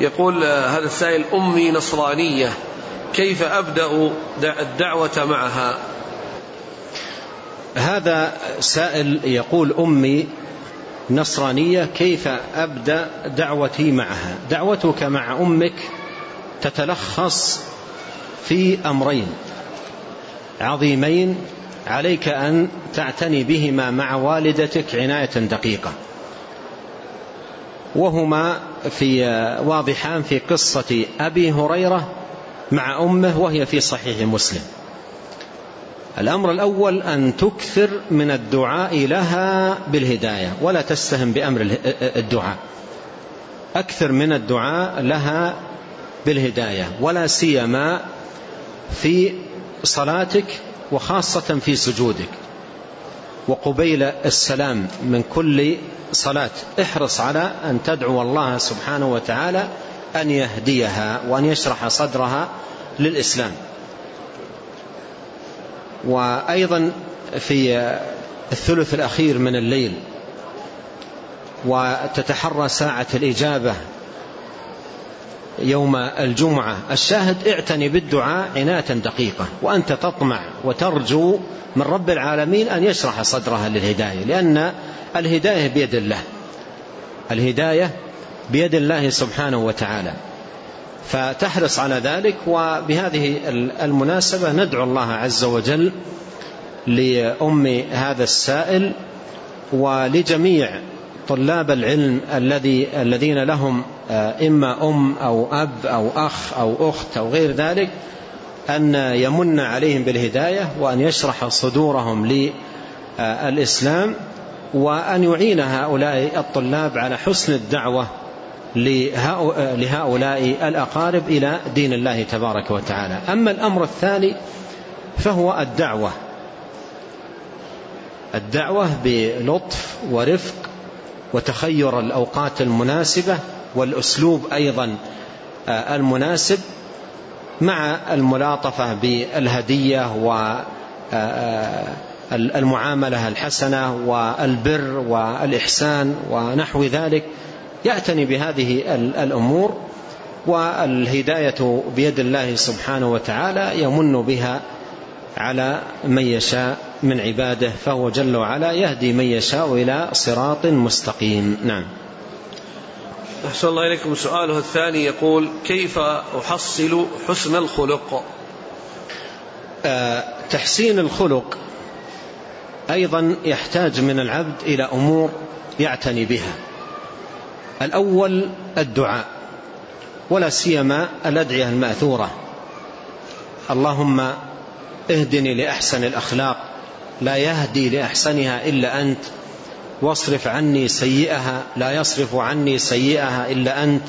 يقول هذا السائل أمي نصرانية كيف أبدأ الدعوة معها؟ هذا سائل يقول أمي نصرانية كيف أبدأ دعوتي معها؟ دعوتك مع أمك تتلخص في أمرين عظيمين عليك أن تعتني بهما مع والدتك عناية دقيقة وهما في واضحان في قصة أبي هريرة مع أمه وهي في صحيح مسلم. الأمر الأول أن تكثر من الدعاء لها بالهداية ولا تستهم بأمر الدعاء. أكثر من الدعاء لها بالهداية ولا سيما في صلاتك وخاصة في سجودك. وقبيل السلام من كل صلاة. احرص على أن تدعو الله سبحانه وتعالى أن يهديها وأن يشرح صدرها للإسلام. وأيضا في الثلث الأخير من الليل وتتحرى ساعة الإجابة يوم الجمعة. الشاهد اعتني بالدعاء عناية دقيقة وأنت تطمع وترجو من رب العالمين أن يشرح صدرها للهداية لأن الهداية بيد الله. الهداية بيد الله سبحانه وتعالى. فتحرص على ذلك وبهذه المناسبة ندعو الله عز وجل لأم هذا السائل ولجميع طلاب العلم الذي الذين لهم إما أم أو أب أو أخ أو أخت أو غير ذلك أن يمن عليهم بالهداية وأن يشرح صدورهم للإسلام وأن يعين هؤلاء الطلاب على حسن الدعوة لهؤلاء الأقارب إلى دين الله تبارك وتعالى. أما الأمر الثاني فهو الدعوة. الدعوة بلطف ورفق وتخير الأوقات المناسبة والأسلوب أيضا المناسب مع الملاطفة بالهدية والمعاملة الحسنة والبر والإحسان ونحو ذلك يعتني بهذه الأمور والهداية بيد الله سبحانه وتعالى يمن بها على من يشاء من عباده فهو جل وعلا يهدي من يشاء إلى صراط مستقيم. نعم. أحسن الله إليكم. سؤاله الثاني يقول كيف أحصل حسن الخلق؟ أه تحسين الخلق أيضا يحتاج من العبد إلى أمور يعتني بها. الأول الدعاء ولا سيما الأدعية المأثورة. اللهم اهدني لأحسن الأخلاق لا يهدي لأحسنها إلا أنت. واصرف عني سيئها لا يصرف عني سيئها إلا أنت.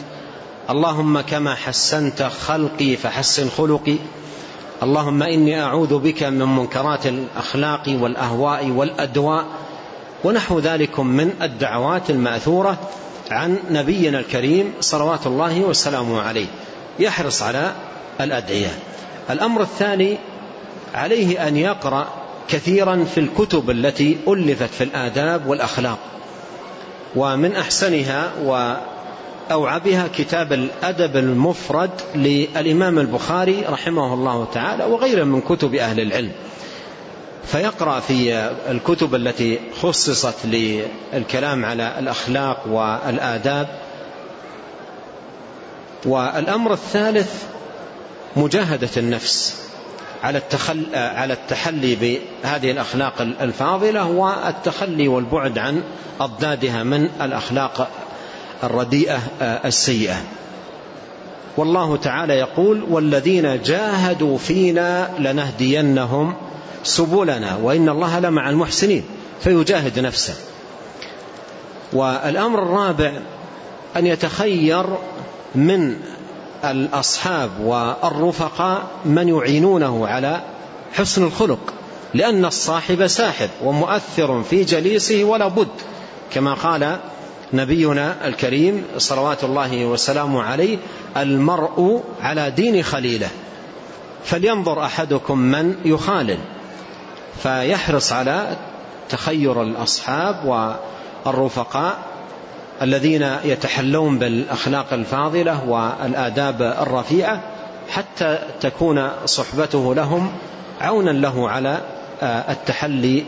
اللهم كما حسنت خلقي فحسن خلقي. اللهم إني أعوذ بك من منكرات الأخلاق والأهواء والأدواء. ونحو ذلك من الدعوات المأثورة عن نبينا الكريم صلوات الله وسلامه عليه. يحرص على الأدعية. الأمر الثاني عليه أن يقرأ كثيرا في الكتب التي ألفت في الآداب والأخلاق ومن أحسنها وأوعبها كتاب الأدب المفرد للإمام البخاري رحمه الله تعالى وغيره من كتب أهل العلم. فيقرأ في الكتب التي خصصت للكلام على الأخلاق والآداب. والأمر الثالث مجاهدة النفس. على التخل على التحلي بهذه الأخلاق الفاضلة والتخلي والبعد عن أضدادها من الأخلاق الرديئة السيئة. والله تعالى يقول والذين جاهدوا فينا لنهدينهم سبلنا وإن الله لمع المحسنين فيجاهد نفسه. والأمر الرابع أن يتخير من الأصحاب والرفقاء من يعينونه على حسن الخلق لأن الصاحب ساحب ومؤثر في جليسه ولا بد. كما قال نبينا الكريم صلوات الله وسلامه عليه المرء على دين خليله. فلينظر أحدكم من يخالل فيحرص على تخير الأصحاب والرفقاء الذين يتحلون بالأخلاق الفاضلة والآداب الرفيعة حتى تكون صحبته لهم عونا له على التحلي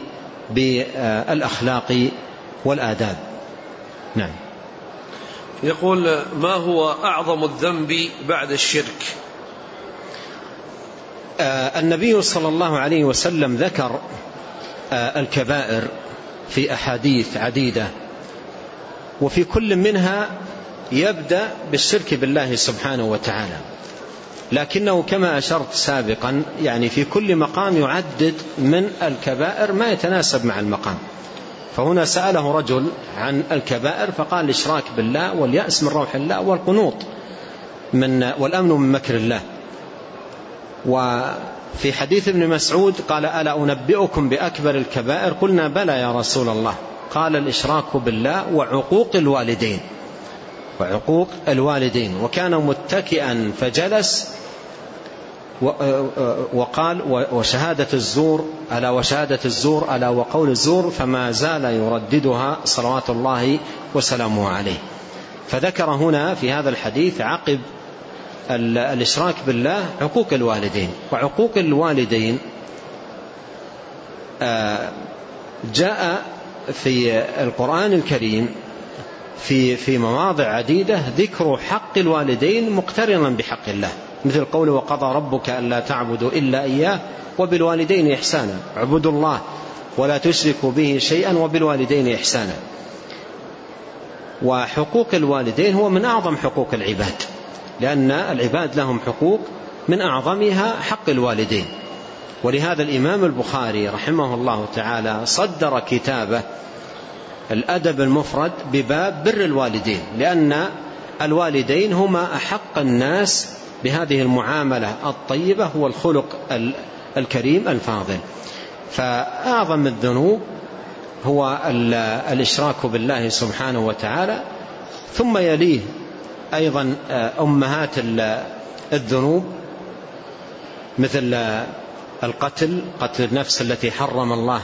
بالأخلاق والآداب. نعم. يقول ما هو أعظم الذنب بعد الشرك؟ آه، النبي صلى الله عليه وسلم ذكر آه، الكبائر في أحاديث عديدة. وفي كل منها يبدأ بالشرك بالله سبحانه وتعالى. لكنه كما أشرت سابقا يعني في كل مقام يعدد من الكبائر ما يتناسب مع المقام. فهنا سأله رجل عن الكبائر فقال الإشراك بالله واليأس من روح الله والقنوط من والأمن من مكر الله. وفي حديث ابن مسعود قال ألا أنبئكم بأكبر الكبائر؟ قلنا بلى يا رسول الله. قال الإشراك بالله وعقوق الوالدين وعقوق الوالدين. وكان متكئا فجلس وقال وشهادة الزور ألا وشهادة الزور ألا وقول الزور فما زال يرددها صلوات الله وسلامه عليه. فذكر هنا في هذا الحديث عقب الإشراك بالله عقوق الوالدين. وعقوق الوالدين آه، جاء في القرآن الكريم في في مواضع عديدة ذكر حق الوالدين مقترنا بحق الله. مثل قول وقضى ربك ألا تعبدوا إلا إياه وبالوالدين إحسانا. اعبدوا الله ولا تشركوا به شيئا وبالوالدين إحسانا. وحقوق الوالدين هو من أعظم حقوق العباد لأن العباد لهم حقوق من أعظمها حق الوالدين. ولهذا الإمام البخاري رحمه الله تعالى صدر كتابه الأدب المفرد بباب بر الوالدين لأن الوالدين هما أحق الناس بهذه المعاملة الطيبة هو الخلق الكريم الفاضل. فأعظم الذنوب هو الإشراك بالله سبحانه وتعالى ثم يليه أيضا أمهات الذنوب مثل القتل قتل النفس التي حرم الله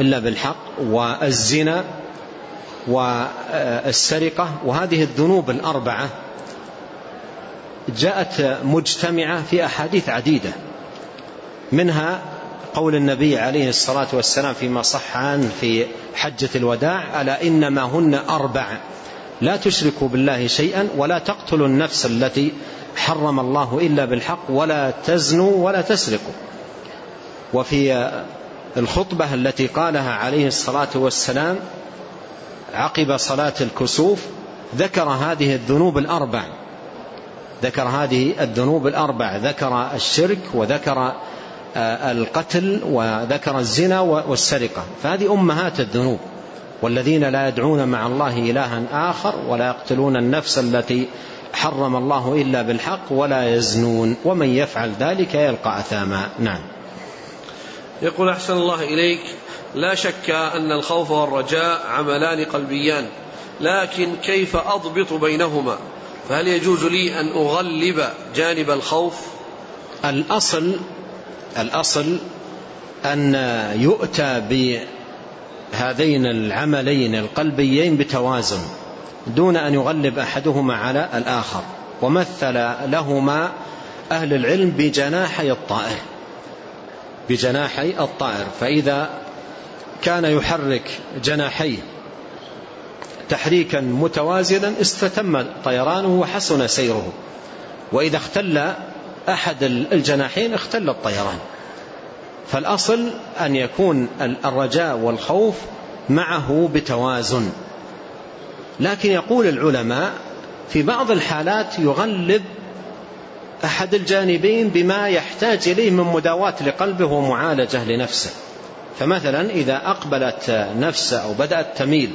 إلا بالحق والزنا والسرقة وهذه الذنوب الأربعة جاءت مجتمعة في أحاديث عديدة منها قول النبي عليه الصلاة والسلام فيما صح عنه في حجة الوداع ألا إنما هن أربع لا تشركوا بالله شيئا ولا تقتلوا النفس التي حرم الله إلا بالحق ولا تزنوا ولا تسرقوا. وفي الخطبة التي قالها عليه الصلاة والسلام عقب صلاة الكسوف ذكر هذه الذنوب الأربع. ذكر هذه الذنوب الأربع. ذكر الشرك وذكر آه، القتل وذكر الزنا والسرقة. فهذه أمهات الذنوب. والذين لا يدعون مع الله إلها آخر ولا يقتلون النفس التي حرم الله إلا بالحق ولا يزنون. ومن يفعل ذلك يلقى أثاما. نعم. يقول أحسن الله إليك لا شك أن الخوف والرجاء عملان قلبيان لكن كيف أضبط بينهما؟ فهل يجوز لي أن أغلب جانب الخوف؟ الأصل الأصل أن يؤتى بهذين العملين القلبيين بتوازن دون أن يغلب أحدهما على الآخر ومثل لهما أهل العلم بجناحي الطائر. بجناحي الطائر فإذا كان يحرك جناحيه تحريكا متوازنا استتم طيرانه وحسن سيره. وإذا اختل أحد الجناحين اختل الطيران. فالأصل أن يكون الرجاء والخوف معه بتوازن. لكن يقول العلماء في بعض الحالات يغلب أحد الجانبين بما يحتاج إليه من مداواة لقلبه ومعالجة لنفسه. فمثلا إذا أقبلت نفسه أو بدأت تميل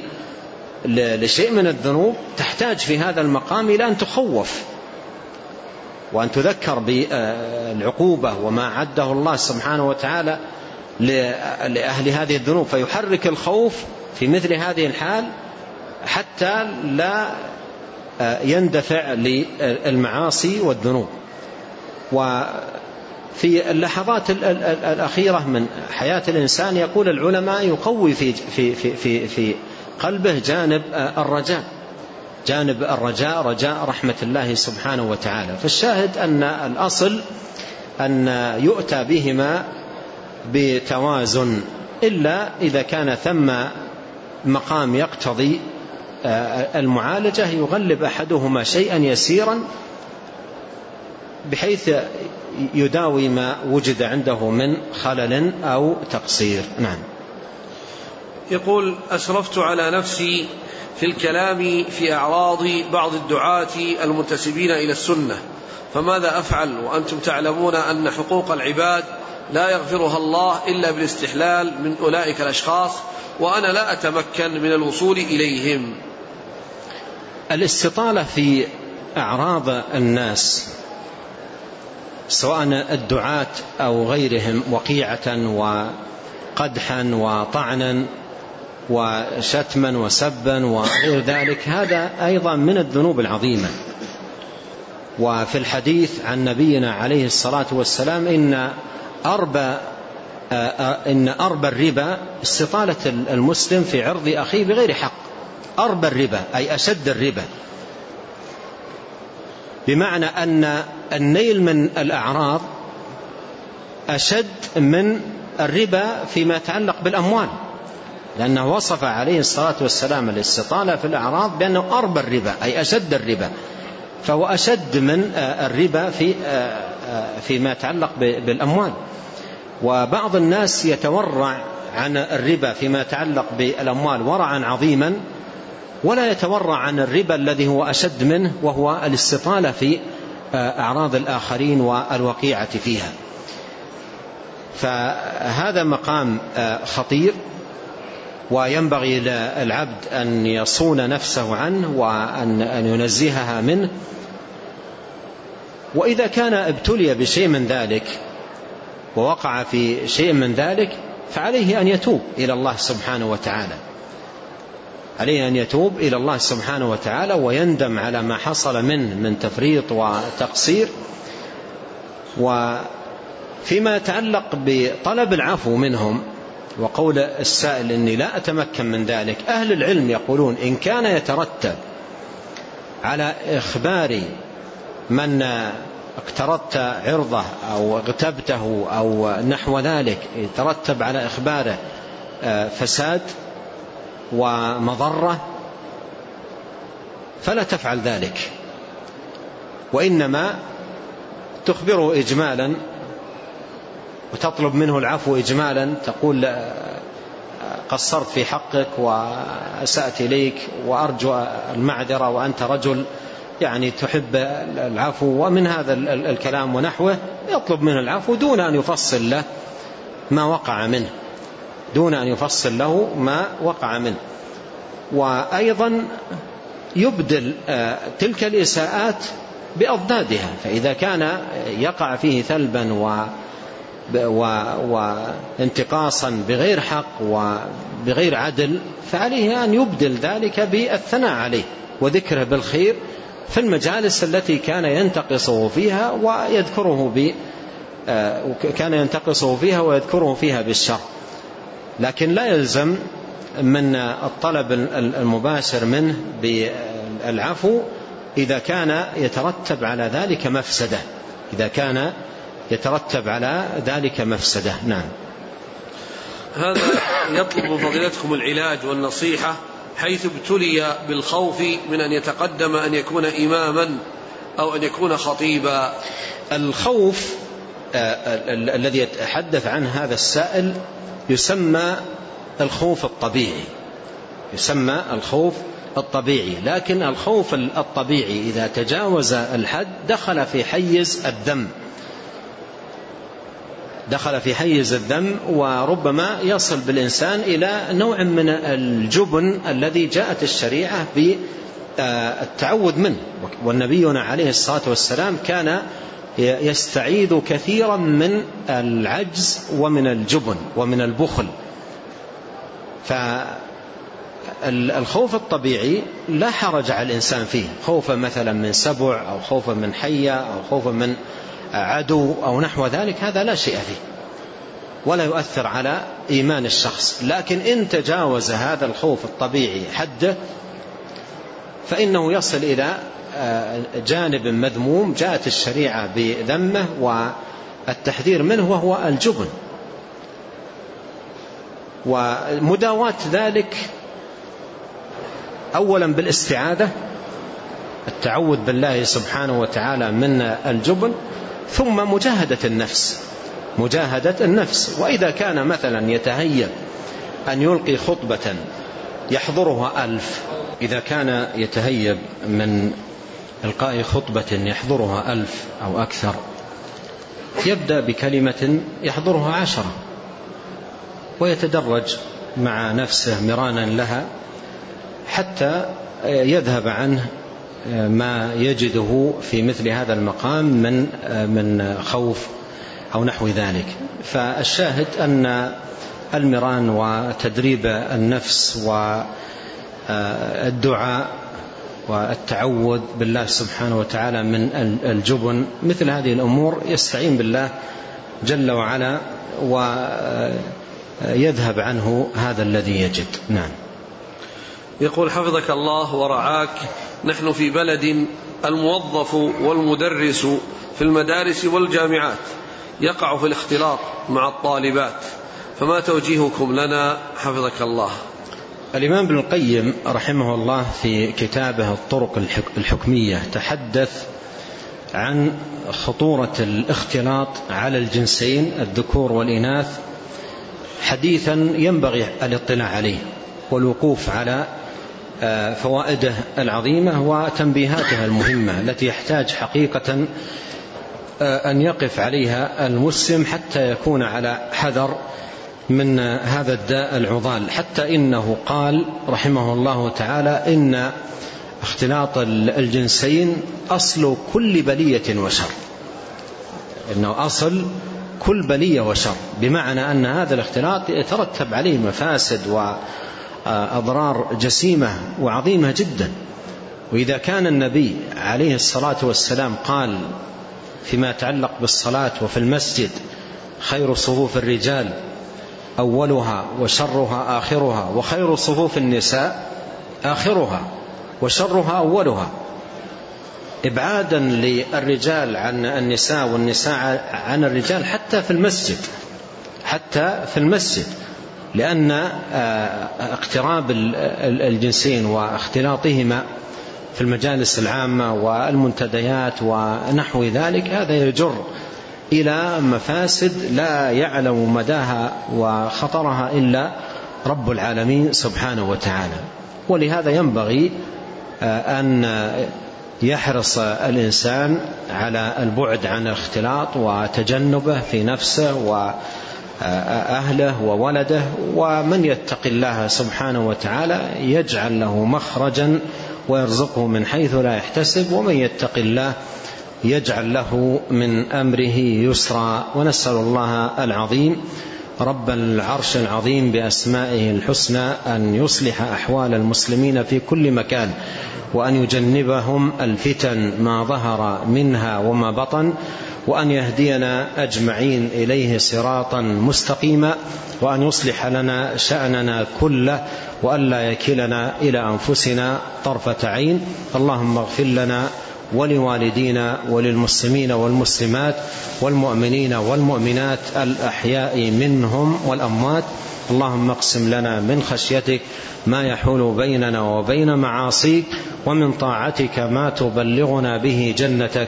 لشيء من الذنوب تحتاج في هذا المقام إلى أن تخوف وأن تذكر بالعقوبة وما عده الله سبحانه وتعالى لأهل هذه الذنوب. فيحرك الخوف في مثل هذه الحال حتى لا يندفع للمعاصي والذنوب. وفي اللحظات الأخيرة من حياة الإنسان يقول العلماء يقوي في, في, في, في, في قلبه جانب الرجاء. جانب الرجاء رجاء رحمة الله سبحانه وتعالى. فالشاهد أن الأصل أن يؤتى بهما بتوازن إلا إذا كان ثم مقام يقتضي آه، المعالجة يغلب أحدهما شيئا يسيرا بحيث يداوي ما وجد عنده من خلل أو تقصير. نعم. يقول أشرفت على نفسي في الكلام في أعراض بعض الدعاة المنتسبين إلى السنة. فماذا أفعل؟ وأنتم تعلمون أن حقوق العباد لا يغفرها الله إلا بالاستحلال من أولئك الأشخاص وأنا لا أتمكن من الوصول إليهم. الاستطالة في أعراض الناس سواء الدعاة أو غيرهم وقيعة وقدحا وطعنا وشتما وسبا وغير ذلك هذا أيضا من الذنوب العظيمة. وفي الحديث عن نبينا عليه الصلاة والسلام إن أربى إن أربى الربا استطالة المسلم في عرض أخيه بغير حق. أربى الربا أي أشد الربا. بمعنى أن النيل من الأعراض أشد من الربا فيما يتعلق بالأموال لأنه وصف عليه الصلاة والسلام الاستطالة في الأعراض بأنه أربى الربا أي أشد الربا فهو أشد من الربا في فيما يتعلق بالأموال. وبعض الناس يتورع عن الربا فيما يتعلق بالأموال ورعا عظيما ولا يتورع عن الربا الذي هو أشد منه وهو الاستطالة في أعراض الآخرين والوقيعة فيها. فهذا مقام خطير وينبغي للعبد أن يصون نفسه عنه وأن ينزهها منه. وإذا كان ابتلي بشيء من ذلك ووقع في شيء من ذلك فعليه أن يتوب إلى الله سبحانه وتعالى. عليه أن يتوب إلى الله سبحانه وتعالى ويندم على ما حصل منه من تفريط وتقصير. وفيما يتعلق بطلب العفو منهم وقول السائل إني لا أتمكن من ذلك أهل العلم يقولون إن كان يترتب على إخبار من اقترضت عرضه أو اغتبته أو نحو ذلك يترتب على إخباره آه، فساد ومضرة فلا تفعل ذلك. وإنما تخبره إجمالا وتطلب منه العفو إجمالا تقول قصرت في حقك وأسأت إليك وأرجو المعذرة وأنت رجل يعني تحب العفو ومن هذا الكلام ونحوه يطلب منه العفو دون أن يفصل له ما وقع منه. دون أن يفصل له ما وقع منه. وأيضا يبدل آه، تلك الإساءات بأضدادها. فإذا كان يقع فيه ثلبا و وانتقاصا بغير حق وبغير عدل فعليه أن يبدل ذلك بالثناء عليه وذكره بالخير في المجالس التي كان ينتقصه فيها ويذكره ب آه، كان ينتقصه فيها ويذكره فيها بالشر. لكن لا يلزم من الطلب المباشر منه بالعفو إذا كان يترتب على ذلك مفسدة. إذا كان يترتب على ذلك مفسدة. نعم. هذا يطلب فضيلتكم العلاج والنصيحة حيث ابتلي بالخوف من أن يتقدم أن يكون إماما أو أن يكون خطيبا. الخوف آه، الذي يتحدث عنه هذا السائل يسمى الخوف الطبيعي. يسمى الخوف الطبيعي. لكن الخوف الطبيعي إذا تجاوز الحد دخل في حيز الذم دخل في حيز الذم وربما يصل بالإنسان إلى نوع من الجبن الذي جاءت الشريعة بالتعوذ منه. والنبينا عليه الصلاة والسلام كان يستعيذ كثيرا من العجز ومن الجبن ومن البخل. فالخوف الطبيعي لا حرج على الإنسان فيه. خوفا مثلا من سبع أو خوفا من حية أو خوفا من عدو أو نحو ذلك هذا لا شيء فيه. ولا يؤثر على إيمان الشخص. لكن إن تجاوز هذا الخوف الطبيعي حده فإنه يصل إلى آه، جانب مذموم جاءت الشريعة بذمه والتحذير منه وهو الجبن. ومداواة ذلك أولا بالاستعاذة التعوذ بالله سبحانه وتعالى من الجبن ثم مجاهدة النفس مجاهدة النفس. وإذا كان مثلا يتهيأ أن يلقي خطبة يحضرها ألف. إذا كان يتهيب من إلقاء خطبة يحضرها ألف أو أكثر يبدأ بكلمة يحضرها عشرة ويتدرج مع نفسه مرانا لها حتى يذهب عنه ما يجده في مثل هذا المقام من من خوف أو نحو ذلك. فالشاهد أن المران وتدريب النفس والدعاء والتعوذ بالله سبحانه وتعالى من الجبن. مثل هذه الأمور يستعين بالله جل وعلا ويذهب عنه هذا الذي يجد. نعم. يقول حفظك الله ورعاك. نحن في بلد الموظف والمدرس في المدارس والجامعات. يقع في الاختلاط مع الطالبات. فما توجيهكم لنا حفظك الله. الإمام ابن القيم رحمه الله في كتابه الطرق الحكمية تحدث عن خطورة الاختلاط على الجنسين الذكور والإناث حديثا ينبغي الاطلاع عليه والوقوف على آه، فوائده العظيمة وتنبيهاتها المهمة التي يحتاج حقيقة آه، أن يقف عليها المسلم حتى يكون على حذر من هذا الداء العضال. حتى إنه قال رحمه الله تعالى إن اختلاط الجنسين أصل كل بلية وشر. إنه أصل كل بلية وشر. بمعنى أن هذا الاختلاط يترتب عليه مفاسد وأضرار جسيمة وعظيمة جدا. وإذا كان النبي عليه الصلاة والسلام قال فيما يتعلق بالصلاة وفي المسجد خير صفوف الرجال أولها وشرها آخرها وخير صفوف النساء آخرها وشرها أولها. إبعادا للرجال عن النساء والنساء عن الرجال حتى في المسجد حتى في المسجد لأن آه، اقتراب الجنسين واختلاطهما في المجالس العامة والمنتديات ونحو ذلك هذا يجر. إلى مفاسد لا يعلم مداها وخطرها إلا رب العالمين سبحانه وتعالى. ولهذا ينبغي آه، أن يحرص الإنسان على البعد عن الاختلاط وتجنبه في نفسه وأهله وولده. ومن يتق الله سبحانه وتعالى يجعل له مخرجا ويرزقه من حيث لا يحتسب. ومن يتق الله يجعل له من أمره يسرا. ونسأل الله العظيم رب العرش العظيم بأسمائه الحسنى أن يصلح أحوال المسلمين في كل مكان وأن يجنبهم الفتن ما ظهر منها وما بطن وأن يهدينا أجمعين إليه صراطا مستقيما وأن يصلح لنا شأننا كله وأن لا يكلنا إلى أنفسنا طرفة عين. اللهم اغفر لنا ولوالدينا وللمسلمين والمسلمات والمؤمنين والمؤمنات الأحياء منهم والأموات. اللهم اقسم لنا من خشيتك ما يحول بيننا وبين معاصيك ومن طاعتك ما تبلغنا به جنتك.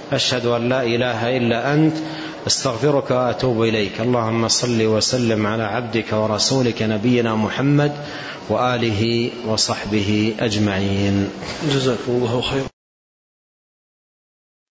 أشهد أن لا إله إلا أنت أستغفرك وأتوب إليك. اللهم صل وسلم على عبدك ورسولك نبينا محمد وآله وصحبه أجمعين. جزاكم الله خيرا.